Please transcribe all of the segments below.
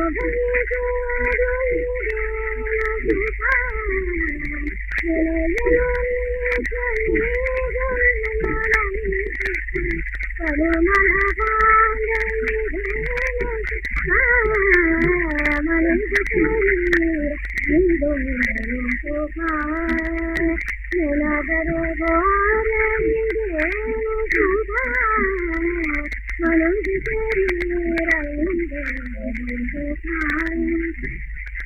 我问你多大年纪了？多大？我问你多大年纪了？多大？我问你多大年纪了？多大？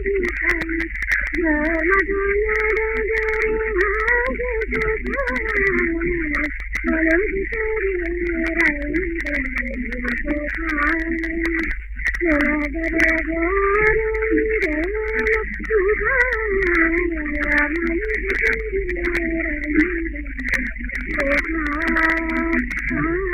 什么都没有的路还走不完，所有的兄弟来一起走看，什么都没有的路还走不完，啊，所有的兄弟来一起走看。